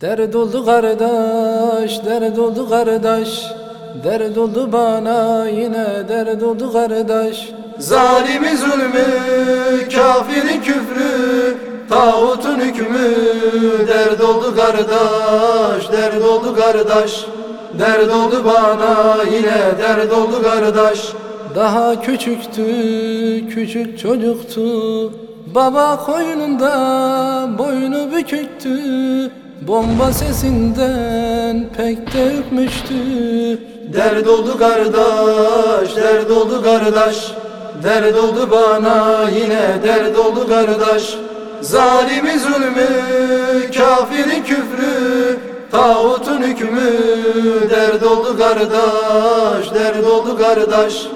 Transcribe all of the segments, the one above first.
Dert oldu kardeş, dert oldu kardeş. Dert oldu bana yine dert oldu kardeş. Zalimi zulmü, kafiri küfrü, tağutun hükmü. Dert oldu kardeş, dert oldu kardeş. Dert oldu bana yine dert oldu kardeş. Daha küçüktü, küçük çocuktu. Baba koynunda boynu büküktü Bomba sesinden pek de ürkmüştü Dert oldu kardeş, dert oldu kardeş. Dert oldu bana yine dert oldu kardeş. Zalimi zulmü, kafiri küfrü Tağutun hükmü. Dert oldu kardeş, dert oldu kardeş.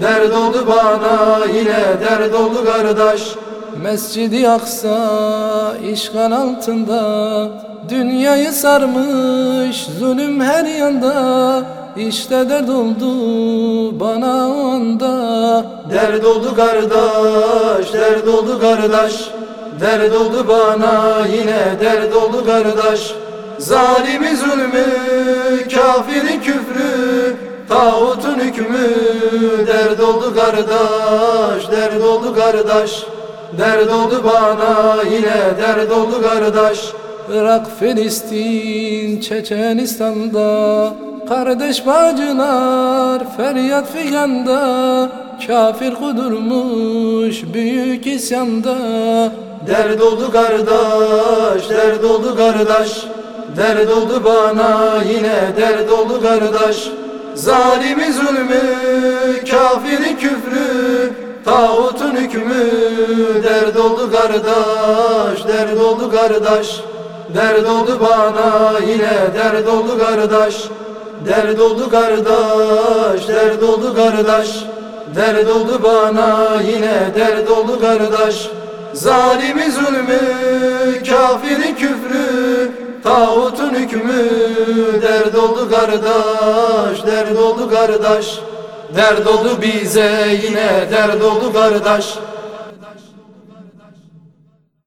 Dert oldu bana yine dert oldu kardeş Mescidi Aksa işgal altında Dünyayı sarmış zulüm her yanda. İşte dert oldu bana o anda. Dert oldu kardeş, dert oldu kardeş. Dert oldu bana yine dert oldu kardeş. Zalimi zulmü, kafiri küfrü Tağutun hükmü. Dert oldu kardeş, dert oldu kardeş Dert oldu bana yine dert oldu kardeş. Irak, Filistin, Çeçenistan'da. Kardeş bacılar feryat figanda. Kafir kudurmuş büyük isyanda. Dert oldu kardeş, dert oldu kardeş. Dert oldu bana yine dert oldu kardeş. Zalimi zulmü, kafiri küfrü Tağutun hükmü Dert oldu kardeş, dert oldu kardeş. Dert oldu bana yine dert oldu kardeş. Dert oldu kardeş, dert oldu kardeş. Dert oldu bana yine dert oldu kardeş. Zalimi zulmü, kafiri küfrü Tağutun hükmü. Dert oldu kardeş, dert oldu kardeş. Dert oldu bize yine dert oldu kardeş